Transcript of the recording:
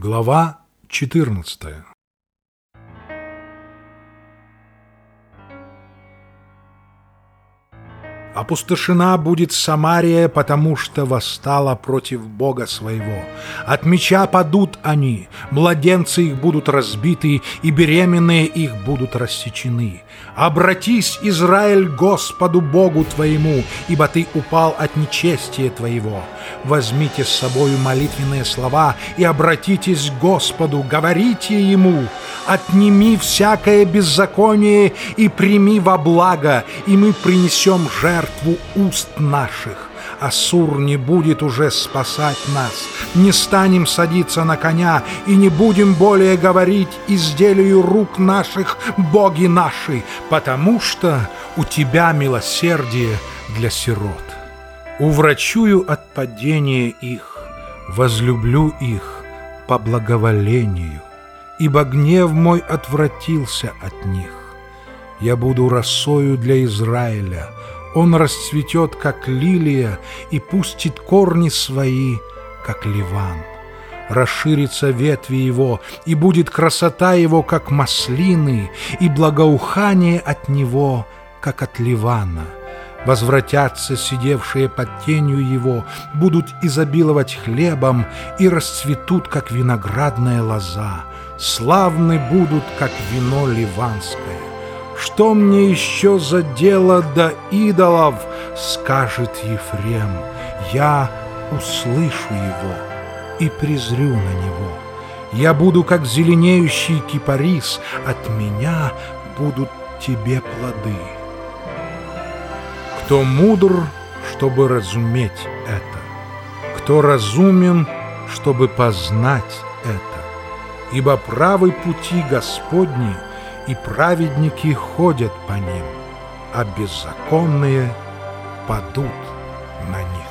Глава 14 Опустошена будет Самария, потому что восстала против Бога своего. От меча падут они, младенцы их будут разбиты, и беременные их будут рассечены. Обратись, Израиль, Господу Богу твоему, ибо ты упал от нечестия твоего. Возьмите с собою молитвенные слова и обратитесь к Господу, говорите Ему, отними всякое беззаконие и прими во благо, и мы принесем жертву уст наших. Ассур не будет уже спасать нас. Не станем садиться на коня и не будем более говорить изделию рук наших, боги наши, потому что у тебя милосердие для сирот. Уврачую от падения их, возлюблю их по благоволению, ибо гнев мой отвратился от них. Я буду росою для Израиля, он расцветет, как лилия, и пустит корни свои, как ливан. Расширится ветви его, и будет красота его, как маслины, и благоухание от него, как от ливана. Возвратятся сидевшие под тенью его, будут изобиловать хлебом и расцветут, как виноградная лоза. Славны будут, как вино ливанское. Что мне еще за дело до идолов, скажет Ефрем. Я услышу его и презрю на него. Я буду, как зеленеющий кипарис, от меня будут тебе плоды. Кто мудр, чтобы разуметь это? Кто разумен, чтобы познать это? Ибо правый пути Господний — и праведники ходят по ним, а беззаконные падут на них.